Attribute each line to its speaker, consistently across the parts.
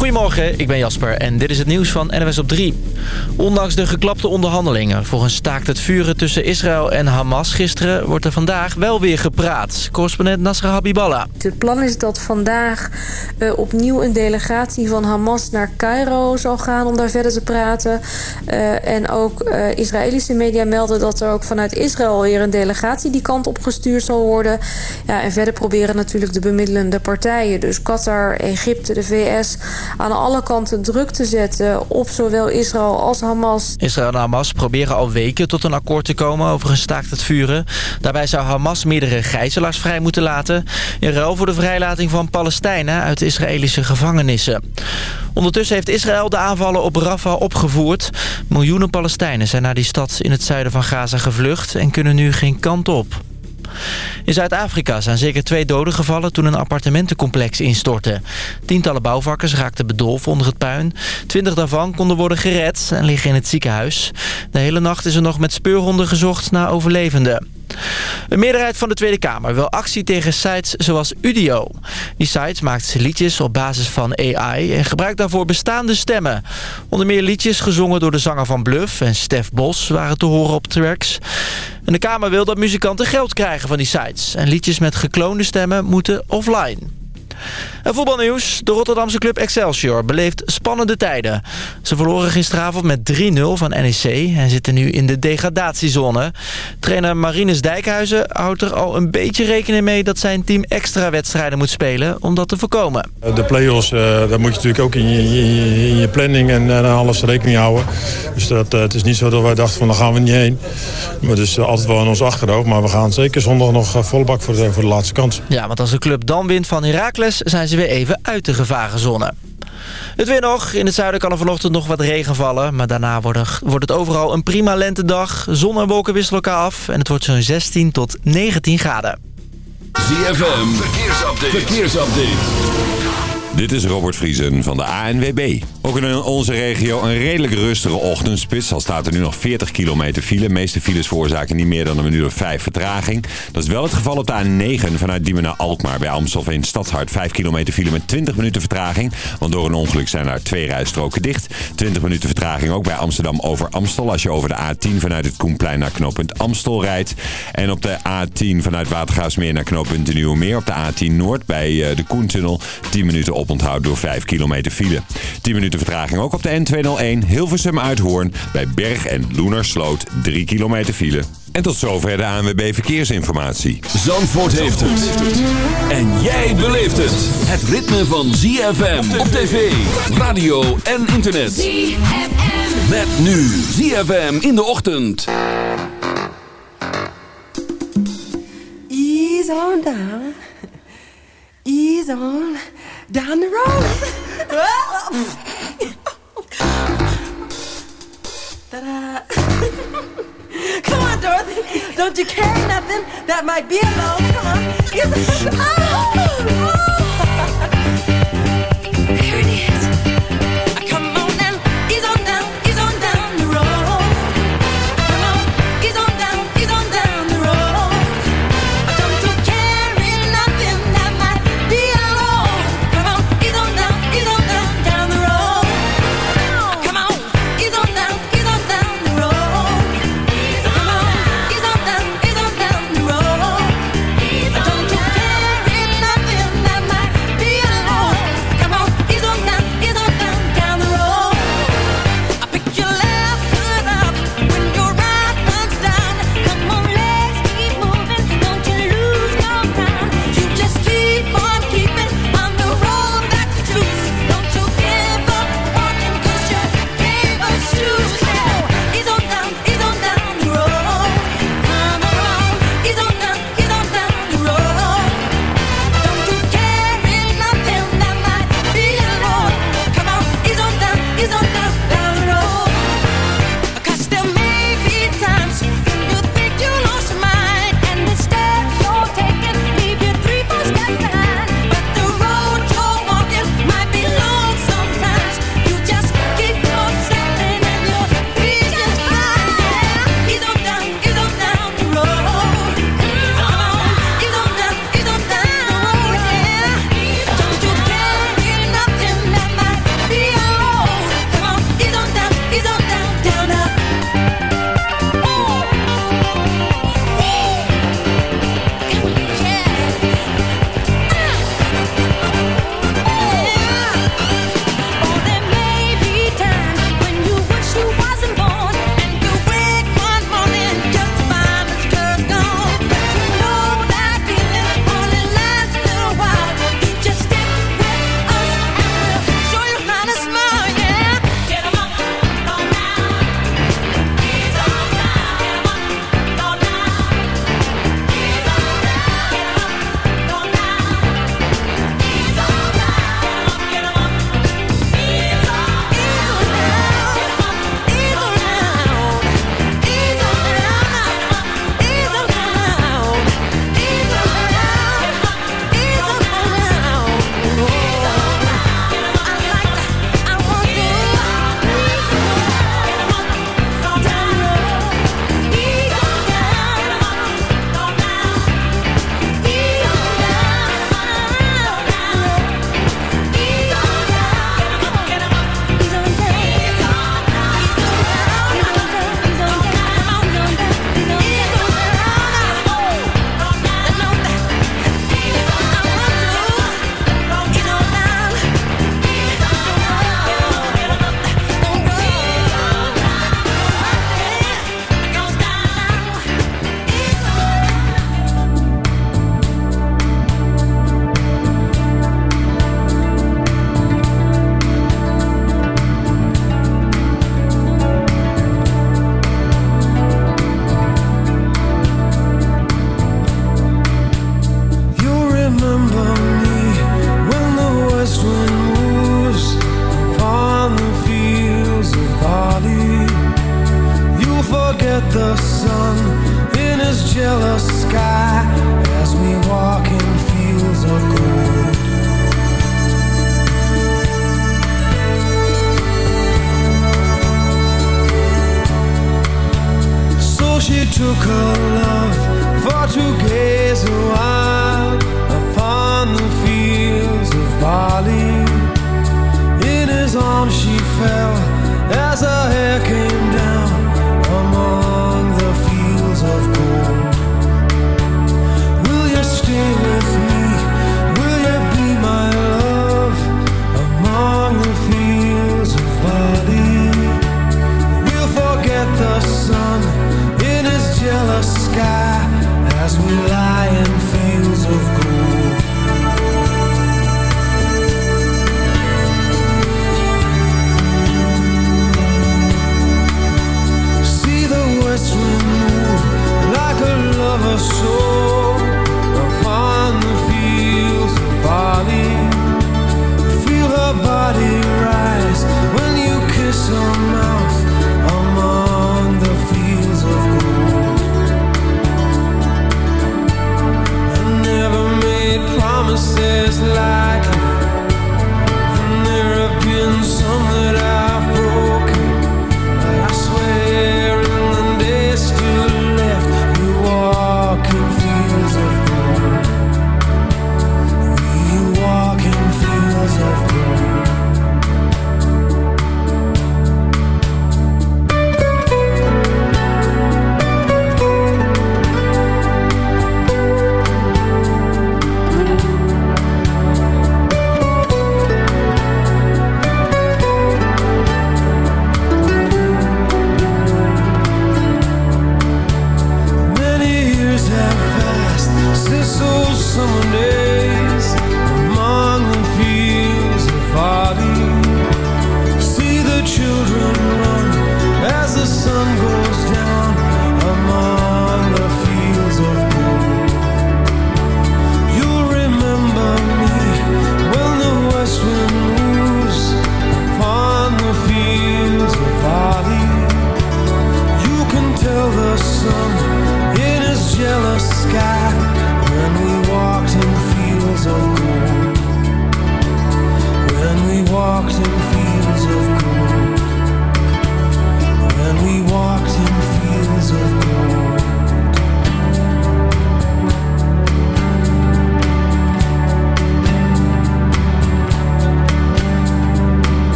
Speaker 1: Goedemorgen, ik ben Jasper en dit is het nieuws van NWS op 3. Ondanks de geklapte onderhandelingen een staakt het vuren tussen Israël en Hamas gisteren... wordt er vandaag wel weer gepraat. Correspondent Nasra Habiballa.
Speaker 2: Het plan is dat vandaag uh, opnieuw een delegatie van Hamas naar Cairo zal gaan om daar verder te praten. Uh, en ook uh, Israëlische media melden dat er ook vanuit Israël weer een delegatie die kant op gestuurd zal worden. Ja, en verder proberen natuurlijk de bemiddelende partijen, dus Qatar, Egypte, de VS aan alle kanten druk te zetten op zowel Israël als Hamas.
Speaker 1: Israël en Hamas proberen al weken tot een akkoord te komen over een staakt het vuren. Daarbij zou Hamas meerdere gijzelaars vrij moeten laten... in ruil voor de vrijlating van Palestijnen uit Israëlische gevangenissen. Ondertussen heeft Israël de aanvallen op Rafah opgevoerd. Miljoenen Palestijnen zijn naar die stad in het zuiden van Gaza gevlucht... en kunnen nu geen kant op. In Zuid-Afrika zijn zeker twee doden gevallen toen een appartementencomplex instortte. Tientallen bouwvakkers raakten bedolven onder het puin. Twintig daarvan konden worden gered en liggen in het ziekenhuis. De hele nacht is er nog met speurhonden gezocht naar overlevenden. Een meerderheid van de Tweede Kamer wil actie tegen sites zoals Udio. Die site maakt liedjes op basis van AI en gebruikt daarvoor bestaande stemmen. Onder meer liedjes gezongen door de zanger van Bluff en Stef Bos waren te horen op tracks. En de Kamer wil dat muzikanten geld krijgen van die sites. En liedjes met gekloonde stemmen moeten offline. Voetbalnieuws. De Rotterdamse club Excelsior beleeft spannende tijden. Ze verloren gisteravond met 3-0 van NEC en zitten nu in de degradatiezone. Trainer Marinus Dijkhuizen houdt er al een beetje rekening mee... dat zijn team extra wedstrijden moet spelen om dat te voorkomen.
Speaker 3: De play-offs, uh, daar moet je natuurlijk ook in je, in je planning en alles rekening houden. Dus dat, uh, het is niet zo dat wij dachten van daar gaan we niet heen. Maar dus altijd wel in ons achterhoofd. Maar we gaan zeker zondag nog volle bak voor de, voor de laatste kans.
Speaker 1: Ja, want als de club dan wint van Heracles zijn ze weer even uit de gevarenzone. Het weer nog. In het zuiden kan er vanochtend nog wat regen vallen. Maar daarna wordt, wordt het overal een prima lentedag. Zon en wolken wisselen elkaar af. En het wordt zo'n 16 tot 19 graden.
Speaker 4: ZFM. Verkeersupdate. Verkeersupdate. Dit is Robert Vriesen van de ANWB. Ook in onze regio een redelijk rustige ochtendspits. Al staat er nu nog 40 kilometer file. Meeste files veroorzaken niet meer dan een minuut of vijf vertraging. Dat is wel het geval op de A9 vanuit Diemen naar Alkmaar. Bij Amstelveen Stadshart 5 kilometer file met 20 minuten vertraging. Want door een ongeluk zijn daar twee rijstroken dicht. 20 minuten vertraging ook bij Amsterdam over Amstel. Als je over de A10 vanuit het Koenplein naar knooppunt Amstel rijdt. En op de A10 vanuit Watergaasmeer naar knooppunt de Nieuwe Meer. Op de A10 Noord bij de Koentunnel 10 minuten oponthoud door 5 kilometer file. 10 minuten vertraging ook op de N201 Hilversum Uithoorn bij Berg en Loenersloot 3 kilometer file. En tot zover de ANWB Verkeersinformatie.
Speaker 5: Zandvoort heeft het. En jij beleeft het. Het ritme van ZFM op tv, radio en internet. ZFM. Met nu ZFM in de ochtend.
Speaker 6: Ease on down. Ease on down the road. Ta-da. Come on, Dorothy. Don't you carry nothing that might be alone. Come on. Oh,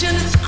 Speaker 7: imagine it's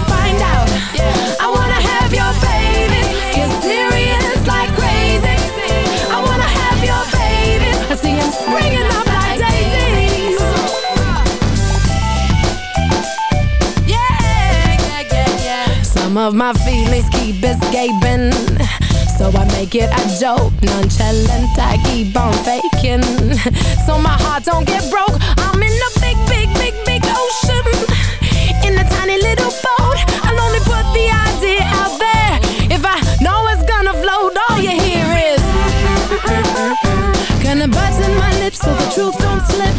Speaker 8: find out? I wanna have your baby. Serious like crazy. I wanna have your baby. I see him springing up like daisies. Yeah, yeah, yeah, yeah. Some of my feelings keep escaping. So I make it a joke, nonchalant, I keep on faking So my heart don't get broke, I'm in a big, big, big, big ocean In a tiny little boat, Gonna in my lips so the truth don't slip.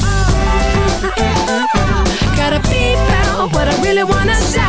Speaker 8: Gotta beep out what I really wanna shout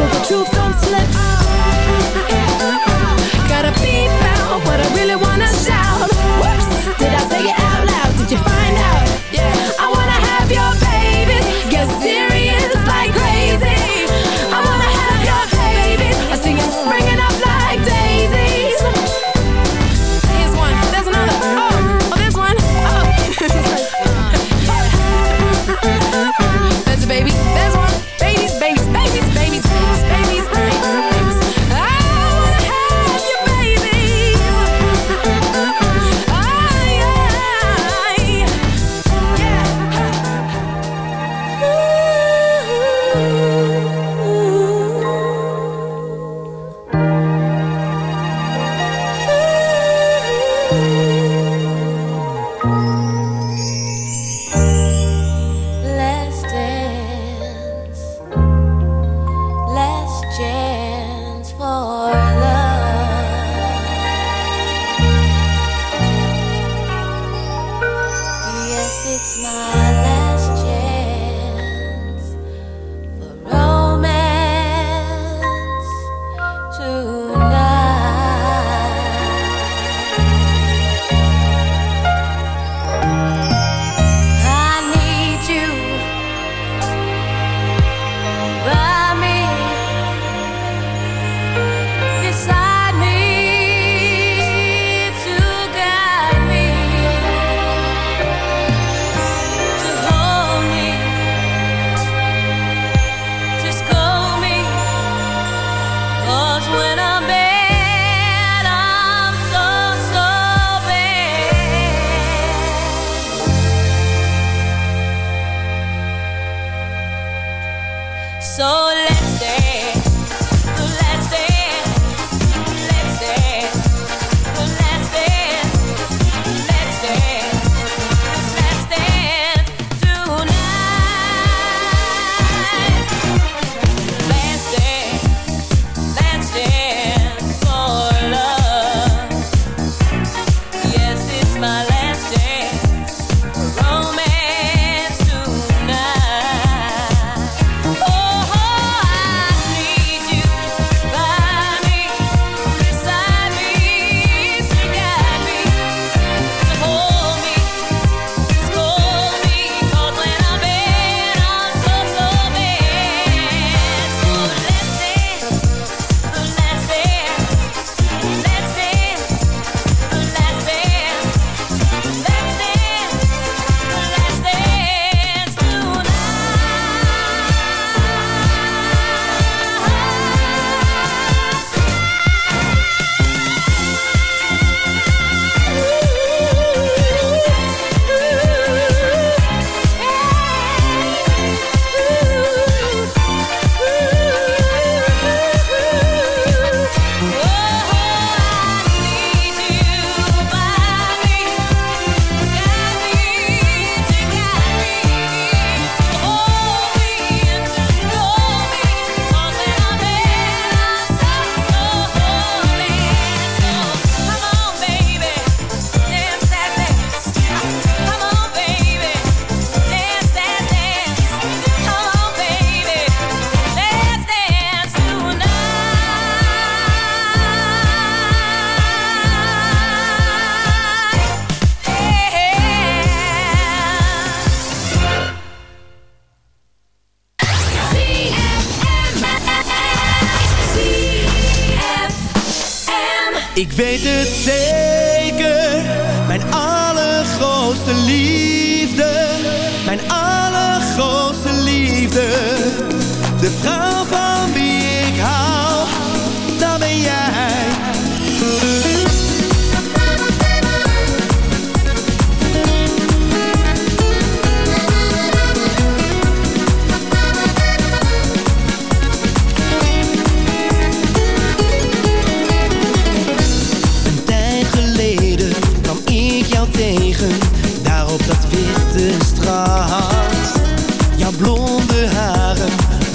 Speaker 8: So the truth don't slip.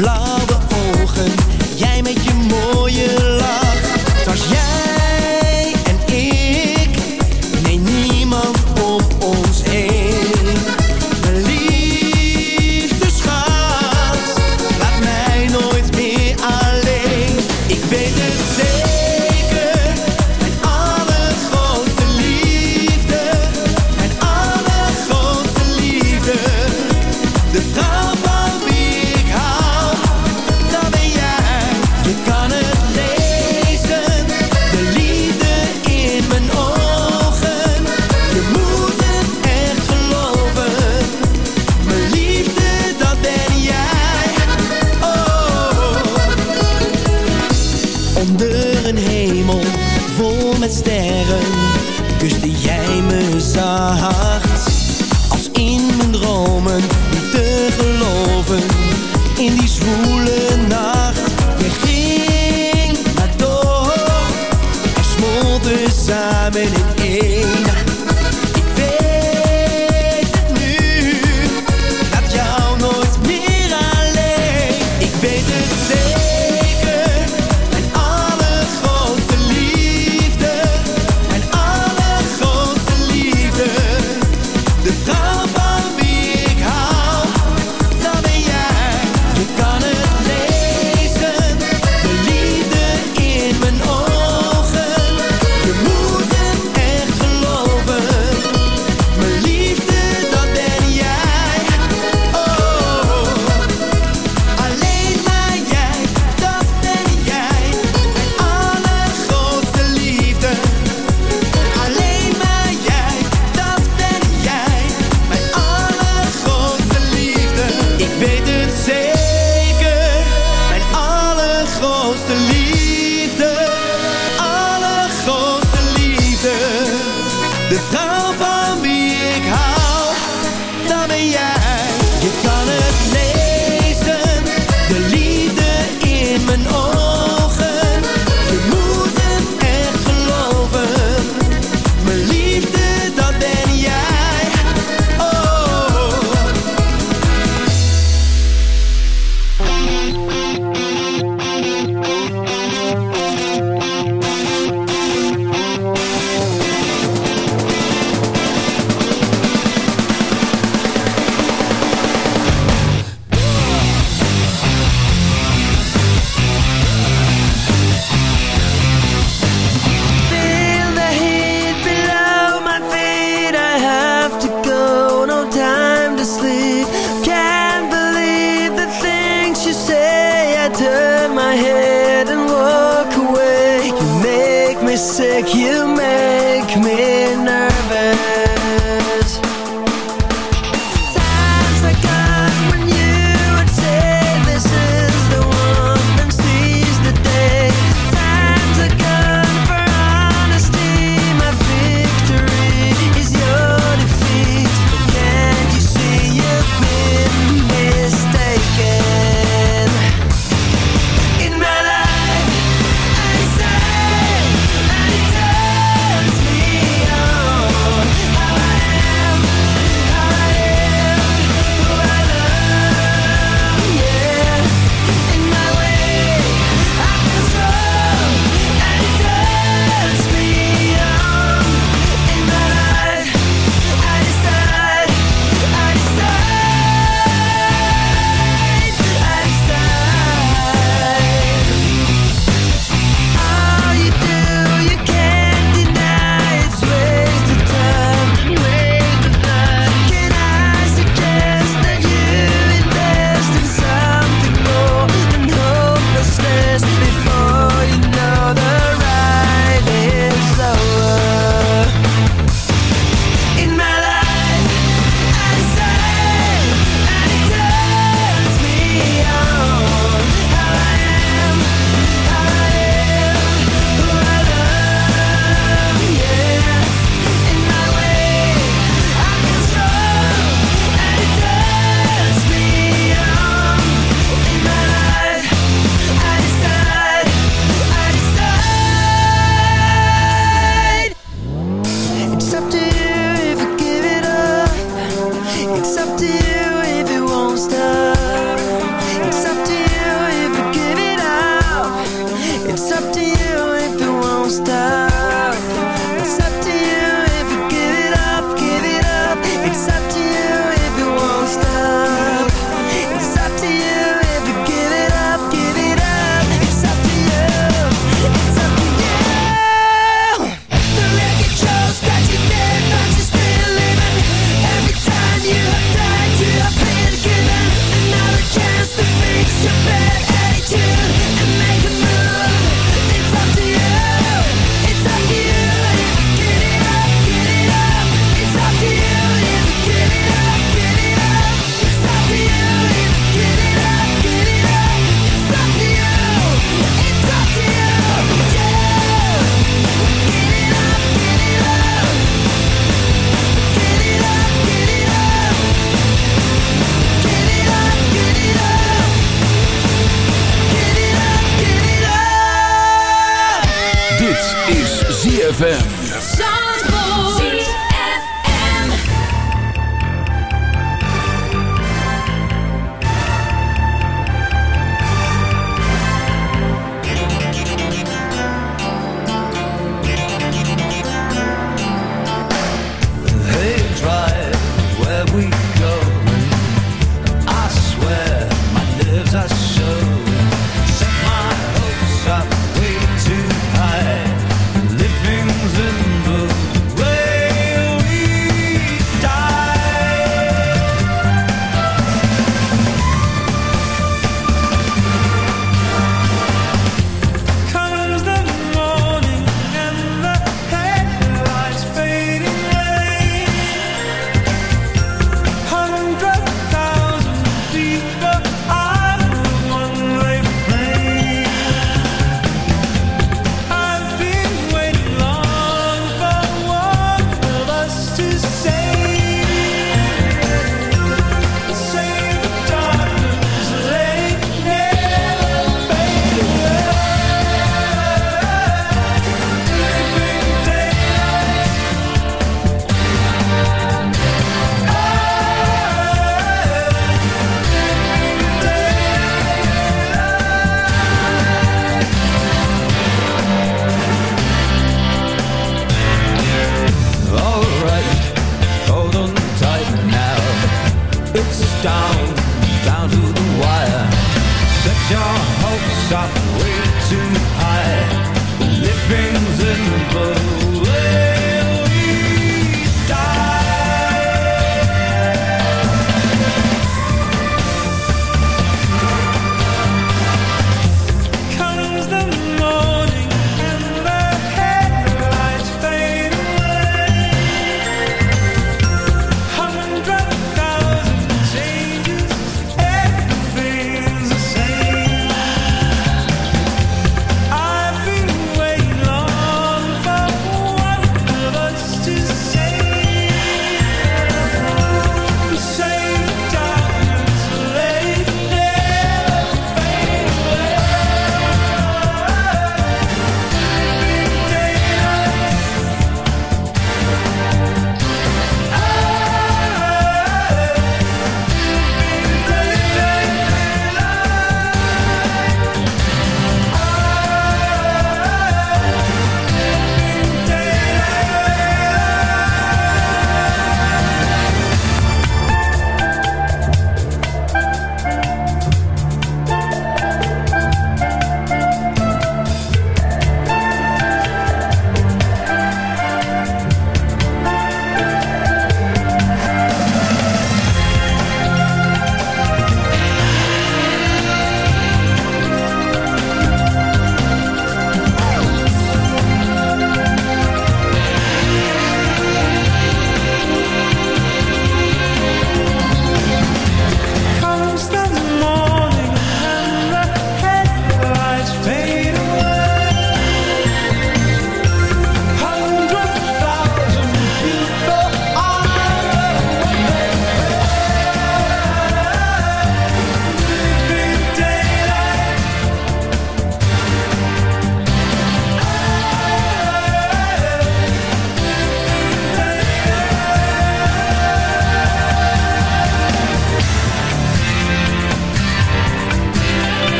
Speaker 9: 浪。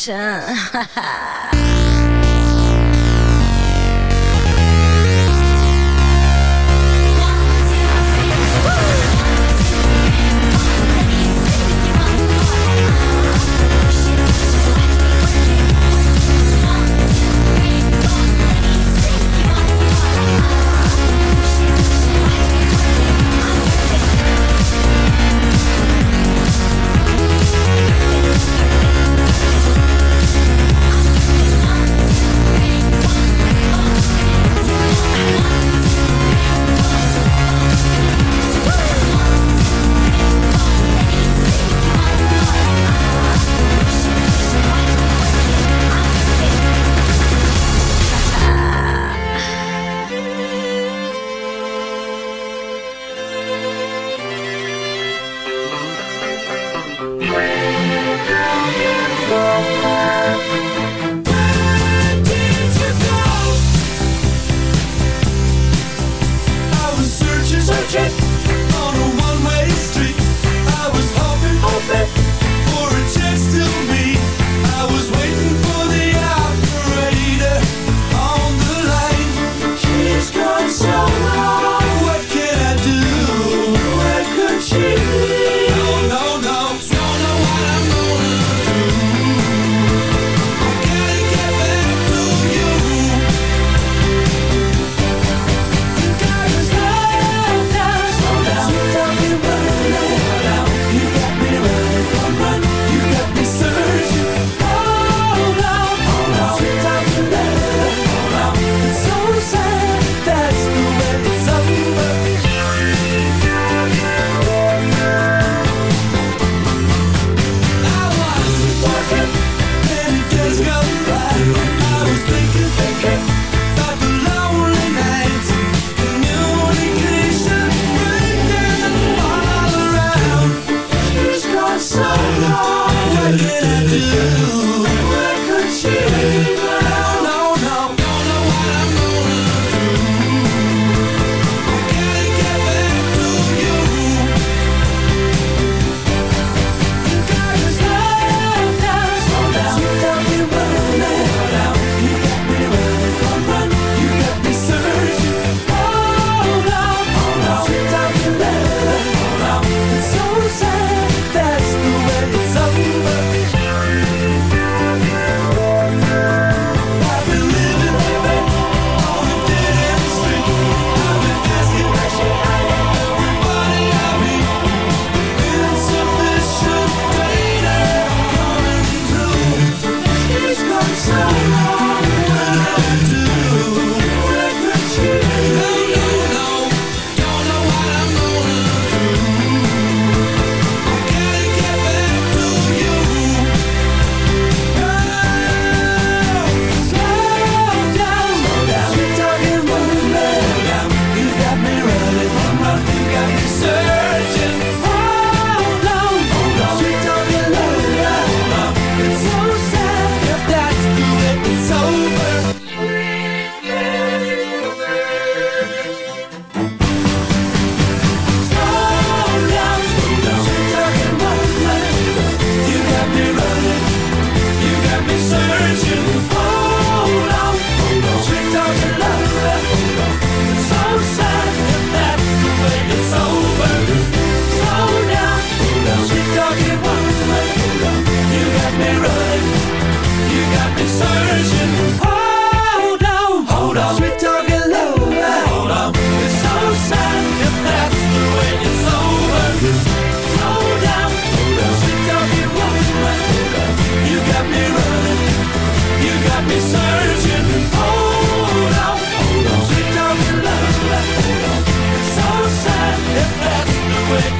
Speaker 7: 神，
Speaker 5: 哈哈。quick